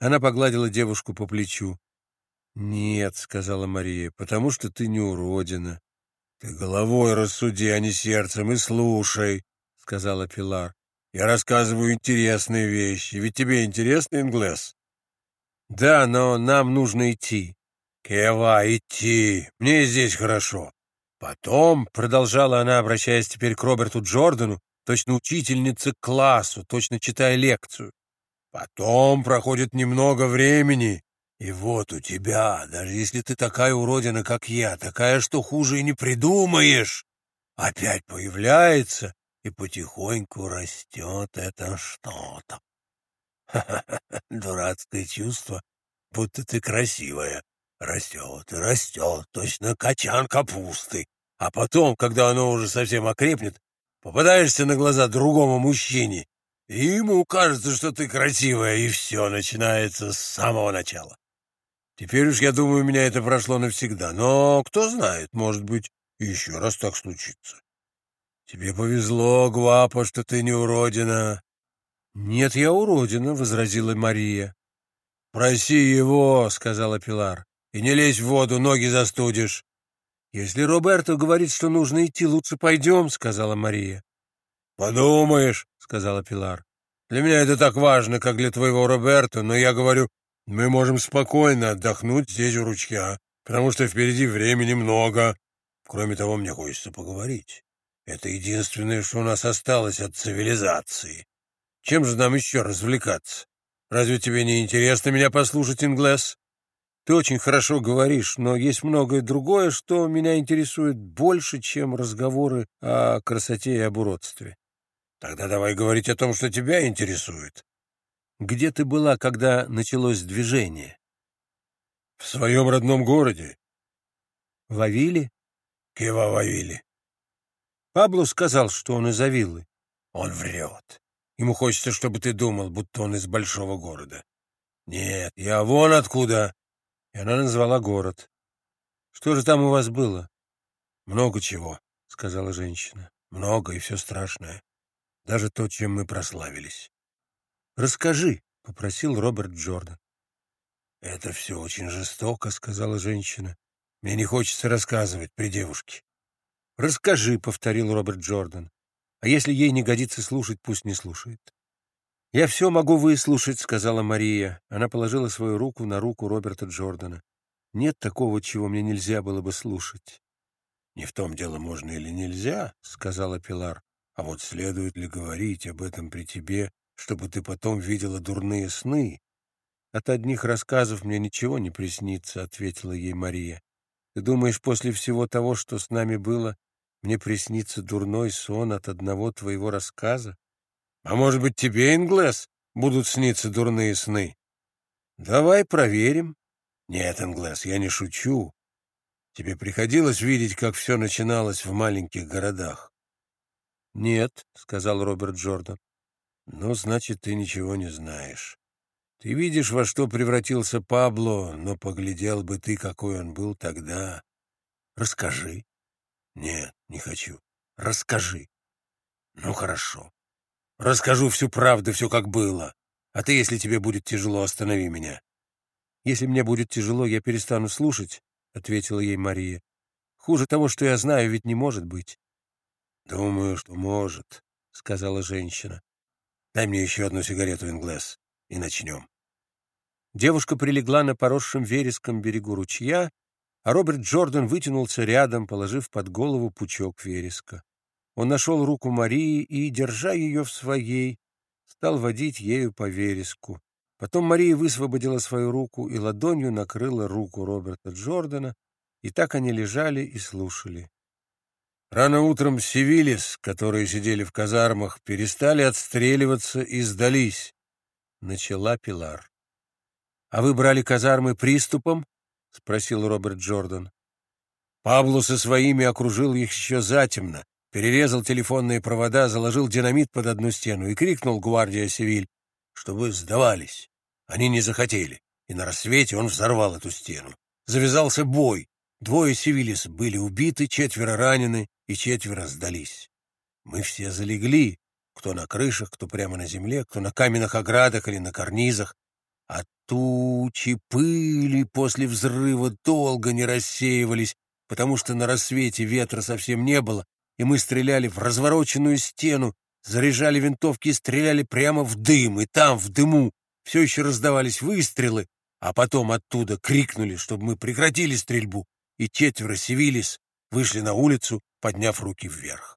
Она погладила девушку по плечу. «Нет», — сказала Мария, — «потому что ты не уродина». «Ты головой рассуди, а не сердцем, и слушай», — сказала Пилар. «Я рассказываю интересные вещи. Ведь тебе интересный инглес?» «Да, но нам нужно идти». «Кева, идти. Мне здесь хорошо. Потом, — продолжала она, обращаясь теперь к Роберту Джордану, точно учительница классу, точно читая лекцию, потом проходит немного времени, и вот у тебя, даже если ты такая уродина, как я, такая, что хуже и не придумаешь, опять появляется и потихоньку растет это что-то. Дурацкое чувство, будто ты красивая. Растет и растет, точно качан капусты. А потом, когда оно уже совсем окрепнет, попадаешься на глаза другому мужчине, и ему кажется, что ты красивая, и все начинается с самого начала. Теперь уж, я думаю, у меня это прошло навсегда, но кто знает, может быть, еще раз так случится. Тебе повезло, Гвапа, что ты не уродина. — Нет, я уродина, — возразила Мария. — Проси его, — сказала Пилар. И не лезь в воду, ноги застудишь. — Если Роберто говорит, что нужно идти, лучше пойдем, — сказала Мария. — Подумаешь, — сказала Пилар. — Для меня это так важно, как для твоего Роберто, но я говорю, мы можем спокойно отдохнуть здесь у ручья, потому что впереди времени много. Кроме того, мне хочется поговорить. Это единственное, что у нас осталось от цивилизации. Чем же нам еще развлекаться? Разве тебе не интересно меня послушать, Инглес? Ты очень хорошо говоришь, но есть многое другое, что меня интересует больше, чем разговоры о красоте и об уродстве. Тогда давай говорить о том, что тебя интересует. Где ты была, когда началось движение? В своем родном городе. В Авиле? Кива в Авиле. Пабло сказал, что он из Авилы. Он врет. Ему хочется, чтобы ты думал, будто он из большого города. Нет, я вон откуда, и она назвала город. «Что же там у вас было?» «Много чего», — сказала женщина. «Много и все страшное. Даже то, чем мы прославились». «Расскажи», — попросил Роберт Джордан. «Это все очень жестоко», — сказала женщина. «Мне не хочется рассказывать при девушке». «Расскажи», — повторил Роберт Джордан. «А если ей не годится слушать, пусть не слушает». «Я все могу выслушать», — сказала Мария. Она положила свою руку на руку Роберта Джордана. «Нет такого, чего мне нельзя было бы слушать». «Не в том дело, можно или нельзя», — сказала Пилар. «А вот следует ли говорить об этом при тебе, чтобы ты потом видела дурные сны?» «От одних рассказов мне ничего не приснится», — ответила ей Мария. «Ты думаешь, после всего того, что с нами было, мне приснится дурной сон от одного твоего рассказа?» А может быть, тебе, Инглес, будут сниться дурные сны? Давай проверим. Нет, Инглес, я не шучу. Тебе приходилось видеть, как все начиналось в маленьких городах? Нет, — сказал Роберт Джордан. Ну, значит, ты ничего не знаешь. Ты видишь, во что превратился Пабло, но поглядел бы ты, какой он был тогда. Расскажи. Нет, не хочу. Расскажи. Ну, хорошо. Расскажу всю правду, все как было. А ты, если тебе будет тяжело, останови меня. Если мне будет тяжело, я перестану слушать, — ответила ей Мария. Хуже того, что я знаю, ведь не может быть. Думаю, что может, — сказала женщина. Дай мне еще одну сигарету, Инглес, и начнем. Девушка прилегла на поросшем вереском берегу ручья, а Роберт Джордан вытянулся рядом, положив под голову пучок вереска. Он нашел руку Марии и, держа ее в своей, стал водить ею по вереску. Потом Мария высвободила свою руку и ладонью накрыла руку Роберта Джордана, и так они лежали и слушали. Рано утром Севилис, которые сидели в казармах, перестали отстреливаться и сдались. Начала Пилар. — А вы брали казармы приступом? — спросил Роберт Джордан. Пабло со своими окружил их еще затемно, перерезал телефонные провода, заложил динамит под одну стену и крикнул гвардия Севиль, чтобы сдавались. Они не захотели, и на рассвете он взорвал эту стену. Завязался бой. Двое Севилис были убиты, четверо ранены, и четверо сдались. Мы все залегли, кто на крышах, кто прямо на земле, кто на каменных оградах или на карнизах, а тучи пыли после взрыва долго не рассеивались, потому что на рассвете ветра совсем не было, и мы стреляли в развороченную стену, заряжали винтовки и стреляли прямо в дым, и там, в дыму, все еще раздавались выстрелы, а потом оттуда крикнули, чтобы мы прекратили стрельбу, и четверо Севилис вышли на улицу, подняв руки вверх.